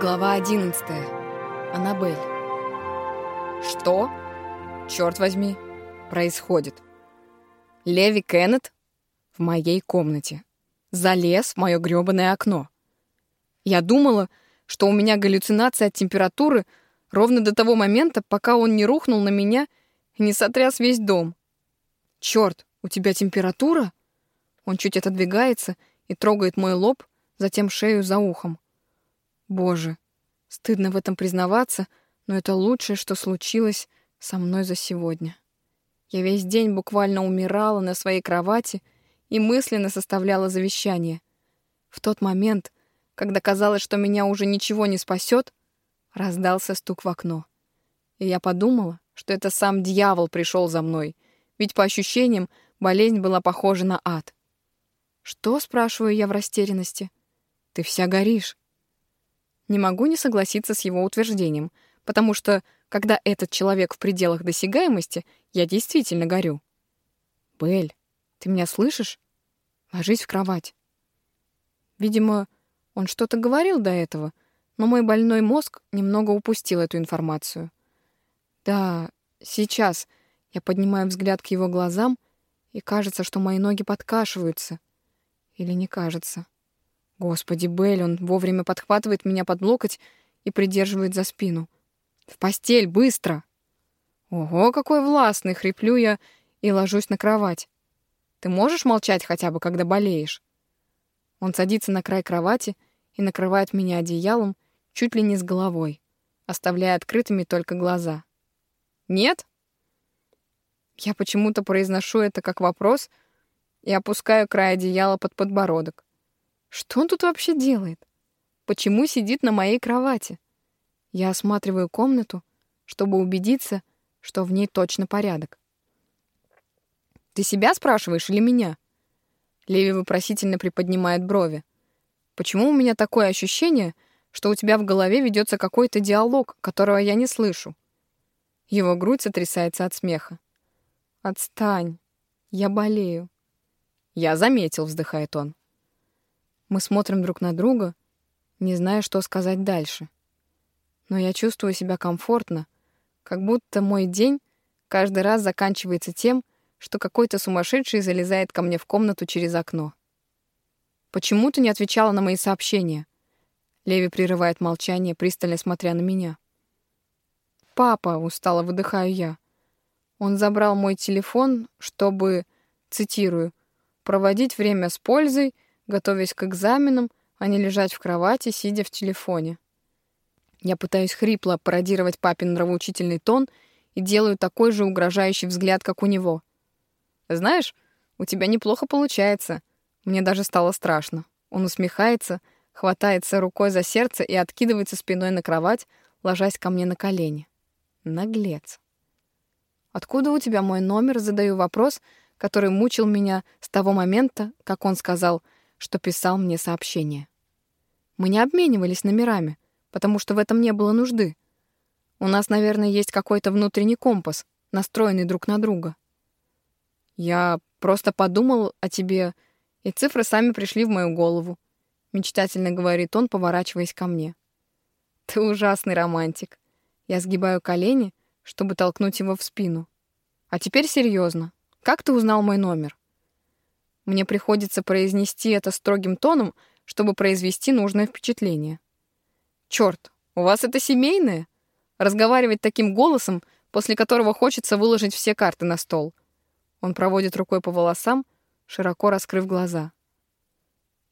Глава 11. Аннабель. Что? Черт возьми, происходит? Леви Кеннет в моей комнате залез в мое грёбаное окно. Я думала, что у меня галлюцинация от температуры ровно до того момента, пока он не рухнул на меня и не сотряс весь дом. Черт, у тебя температура? Он чуть отодвигается и трогает мой лоб, затем шею за ухом. Боже, стыдно в этом признаваться, но это лучшее, что случилось со мной за сегодня. Я весь день буквально умирала на своей кровати и мысленно составляла завещание. В тот момент, когда казалось, что меня уже ничего не спасет, раздался стук в окно. И я подумала, что это сам дьявол пришел за мной, ведь по ощущениям болезнь была похожа на ад. «Что?» — спрашиваю я в растерянности. «Ты вся горишь». Не могу не согласиться с его утверждением, потому что, когда этот человек в пределах досягаемости, я действительно горю. «Белль, ты меня слышишь? Ложись в кровать». Видимо, он что-то говорил до этого, но мой больной мозг немного упустил эту информацию. Да, сейчас я поднимаю взгляд к его глазам, и кажется, что мои ноги подкашиваются. Или не кажется. Господи, Белль, он вовремя подхватывает меня под локоть и придерживает за спину. «В постель, быстро!» Ого, какой властный, хриплю я и ложусь на кровать. Ты можешь молчать хотя бы, когда болеешь? Он садится на край кровати и накрывает меня одеялом чуть ли не с головой, оставляя открытыми только глаза. Нет? Я почему-то произношу это как вопрос и опускаю край одеяла под подбородок. Что он тут вообще делает? Почему сидит на моей кровати? Я осматриваю комнату, чтобы убедиться, что в ней точно порядок. Ты себя спрашиваешь или меня? Леви вопросительно приподнимает брови. Почему у меня такое ощущение, что у тебя в голове ведется какой-то диалог, которого я не слышу? Его грудь сотрясается от смеха. Отстань. Я болею. Я заметил, вздыхает он. Мы смотрим друг на друга, не зная, что сказать дальше. Но я чувствую себя комфортно, как будто мой день каждый раз заканчивается тем, что какой-то сумасшедший залезает ко мне в комнату через окно. «Почему ты не отвечала на мои сообщения?» Леви прерывает молчание, пристально смотря на меня. «Папа», — устало выдыхаю я. Он забрал мой телефон, чтобы, цитирую, «проводить время с пользой», готовясь к экзаменам, а не лежать в кровати, сидя в телефоне. Я пытаюсь хрипло пародировать папин нравоучительный тон и делаю такой же угрожающий взгляд, как у него. «Знаешь, у тебя неплохо получается. Мне даже стало страшно». Он усмехается, хватается рукой за сердце и откидывается спиной на кровать, ложась ко мне на колени. Наглец. «Откуда у тебя мой номер?» — задаю вопрос, который мучил меня с того момента, как он сказал — что писал мне сообщение. Мы не обменивались номерами, потому что в этом не было нужды. У нас, наверное, есть какой-то внутренний компас, настроенный друг на друга. Я просто подумал о тебе, и цифры сами пришли в мою голову. Мечтательно говорит он, поворачиваясь ко мне. Ты ужасный романтик. Я сгибаю колени, чтобы толкнуть его в спину. А теперь серьезно. Как ты узнал мой номер? Мне приходится произнести это строгим тоном, чтобы произвести нужное впечатление. Черт, у вас это семейное? Разговаривать таким голосом, после которого хочется выложить все карты на стол. Он проводит рукой по волосам, широко раскрыв глаза.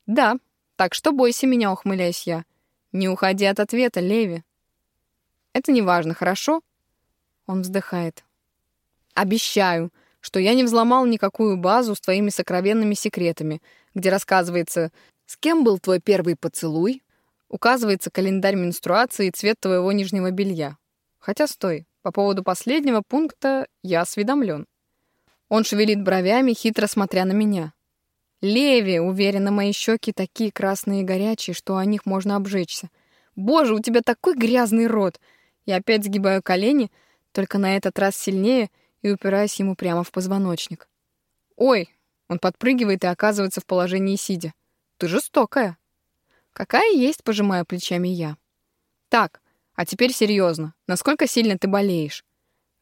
Да, так что бойся меня, ухмыляюсь я. Не уходи от ответа, Леви. Это не важно, хорошо? Он вздыхает. Обещаю, что я не взломал никакую базу с твоими сокровенными секретами, где рассказывается, с кем был твой первый поцелуй, указывается календарь менструации и цвет твоего нижнего белья. Хотя стой, по поводу последнего пункта я осведомлен. Он шевелит бровями, хитро смотря на меня. «Леви!» — уверенно, мои щеки такие красные и горячие, что о них можно обжечься. «Боже, у тебя такой грязный рот!» Я опять сгибаю колени, только на этот раз сильнее — и упираясь ему прямо в позвоночник. «Ой!» — он подпрыгивает и оказывается в положении сидя. «Ты жестокая!» «Какая есть?» — пожимая плечами я. Так, а теперь серьезно. Насколько сильно ты болеешь?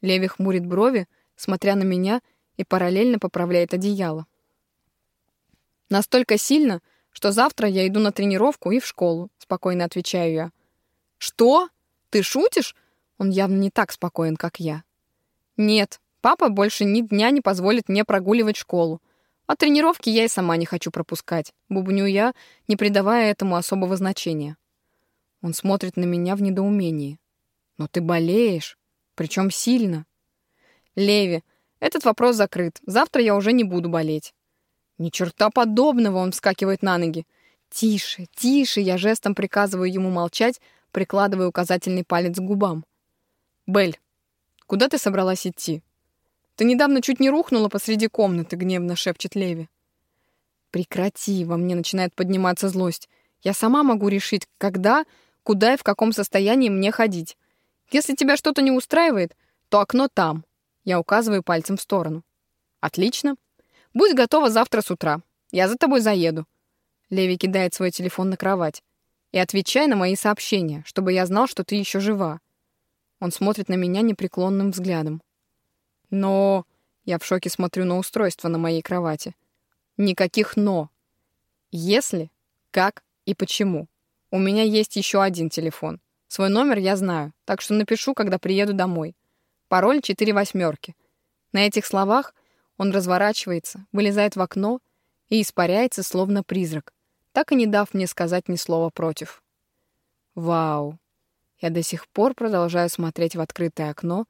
Леви хмурит брови, смотря на меня, и параллельно поправляет одеяло. Настолько сильно, что завтра я иду на тренировку и в школу, спокойно отвечаю я. Что? Ты шутишь? Он явно не так спокоен, как я. Нет, папа больше ни дня не позволит мне прогуливать школу. А тренировки я и сама не хочу пропускать, бубню я, не придавая этому особого значения. Он смотрит на меня в недоумении. «Но ты болеешь, причем сильно». «Леви, этот вопрос закрыт. Завтра я уже не буду болеть». «Ни черта подобного!» — он вскакивает на ноги. «Тише, тише!» — я жестом приказываю ему молчать, прикладывая указательный палец к губам. «Белль, куда ты собралась идти?» «Ты недавно чуть не рухнула посреди комнаты», — гневно шепчет Леви. «Прекрати!» — во мне начинает подниматься злость. «Я сама могу решить, когда, куда и в каком состоянии мне ходить. Если тебя что-то не устраивает, то окно там». Я указываю пальцем в сторону. «Отлично. Будь готова завтра с утра. Я за тобой заеду». Леви кидает свой телефон на кровать. «И отвечай на мои сообщения, чтобы я знал, что ты еще жива». Он смотрит на меня непреклонным взглядом. Но... Я в шоке смотрю на устройство на моей кровати. Никаких «но». Если, как и почему. У меня есть еще один телефон. Свой номер я знаю, так что напишу, когда приеду домой. Пароль четыре восьмерки. На этих словах он разворачивается, вылезает в окно и испаряется, словно призрак, так и не дав мне сказать ни слова против. Вау! Я до сих пор продолжаю смотреть в открытое окно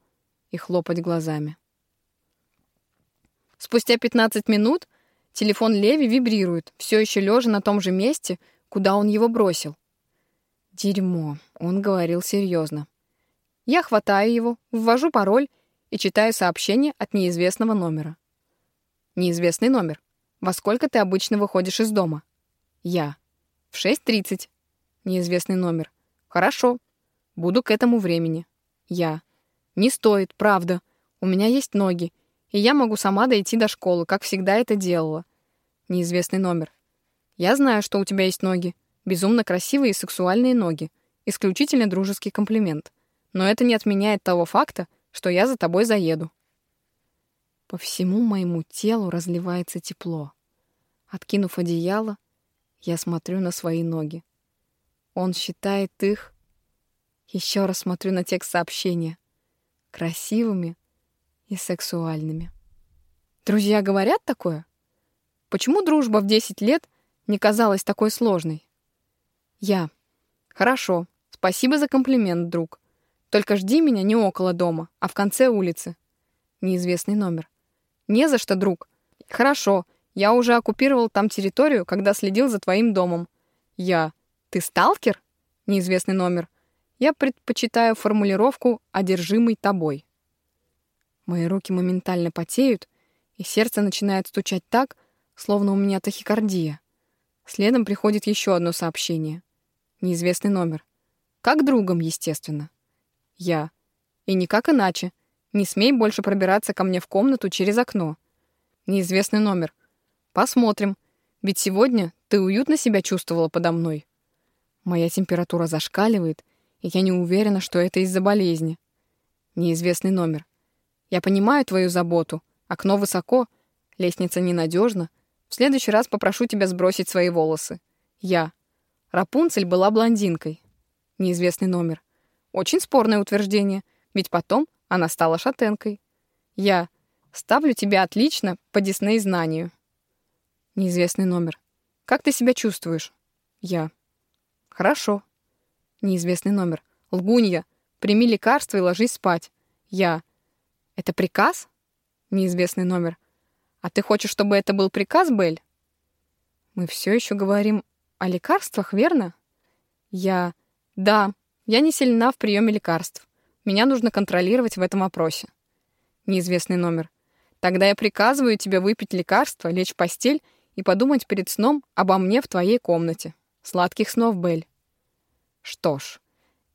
и хлопать глазами. Спустя 15 минут телефон Леви вибрирует, все еще лежа на том же месте, куда он его бросил. Дерьмо, он говорил серьезно. Я хватаю его, ввожу пароль и читаю сообщение от неизвестного номера. Неизвестный номер. Во сколько ты обычно выходишь из дома? Я. В 6.30. Неизвестный номер. Хорошо. Буду к этому времени. Я. Не стоит, правда. У меня есть ноги, и я могу сама дойти до школы, как всегда это делала. Неизвестный номер. Я знаю, что у тебя есть ноги. Безумно красивые и сексуальные ноги. Исключительно дружеский комплимент. Но это не отменяет того факта, что я за тобой заеду. По всему моему телу разливается тепло. Откинув одеяло, я смотрю на свои ноги. Он считает их... Еще раз смотрю на текст сообщения. Красивыми, и сексуальными. Друзья говорят такое? Почему дружба в 10 лет не казалась такой сложной? Я. Хорошо. Спасибо за комплимент, друг. Только жди меня не около дома, а в конце улицы. Неизвестный номер. Не за что, друг. Хорошо. Я уже оккупировал там территорию, когда следил за твоим домом. Я. Ты сталкер? Неизвестный номер. Я предпочитаю формулировку «одержимый тобой». Мои руки моментально потеют, и сердце начинает стучать так, словно у меня тахикардия. Следом приходит еще одно сообщение. Неизвестный номер. Как другом, естественно. Я. И никак иначе. Не смей больше пробираться ко мне в комнату через окно. Неизвестный номер. Посмотрим. Ведь сегодня ты уютно себя чувствовала подо мной. Моя температура зашкаливает, и я не уверена, что это из-за болезни. Неизвестный номер. Я понимаю твою заботу. Окно высоко, лестница ненадежна. В следующий раз попрошу тебя сбросить свои волосы. Я. Рапунцель была блондинкой. Неизвестный номер. Очень спорное утверждение, ведь потом она стала шатенкой. Я. Ставлю тебя отлично по Дисней знанию. Неизвестный номер. Как ты себя чувствуешь? Я. Хорошо. Неизвестный номер. Лгунья. Прими лекарство и ложись спать. Я. Это приказ? Неизвестный номер. А ты хочешь, чтобы это был приказ, Бель? Мы все еще говорим о лекарствах, верно? Я... Да, я не сильна в приеме лекарств. Меня нужно контролировать в этом вопросе. Неизвестный номер. Тогда я приказываю тебе выпить лекарство, лечь в постель и подумать перед сном обо мне в твоей комнате. Сладких снов, Бель. Что ж,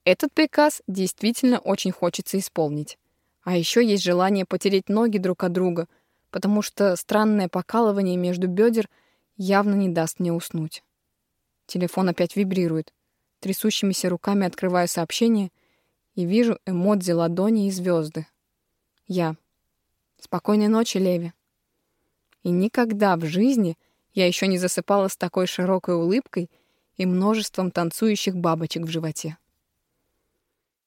этот приказ действительно очень хочется исполнить. А еще есть желание потереть ноги друг от друга, потому что странное покалывание между бедер явно не даст мне уснуть. Телефон опять вибрирует. Трясущимися руками открываю сообщение и вижу эмодзи ладони и звезды. Я. Спокойной ночи, Леви. И никогда в жизни я еще не засыпала с такой широкой улыбкой и множеством танцующих бабочек в животе.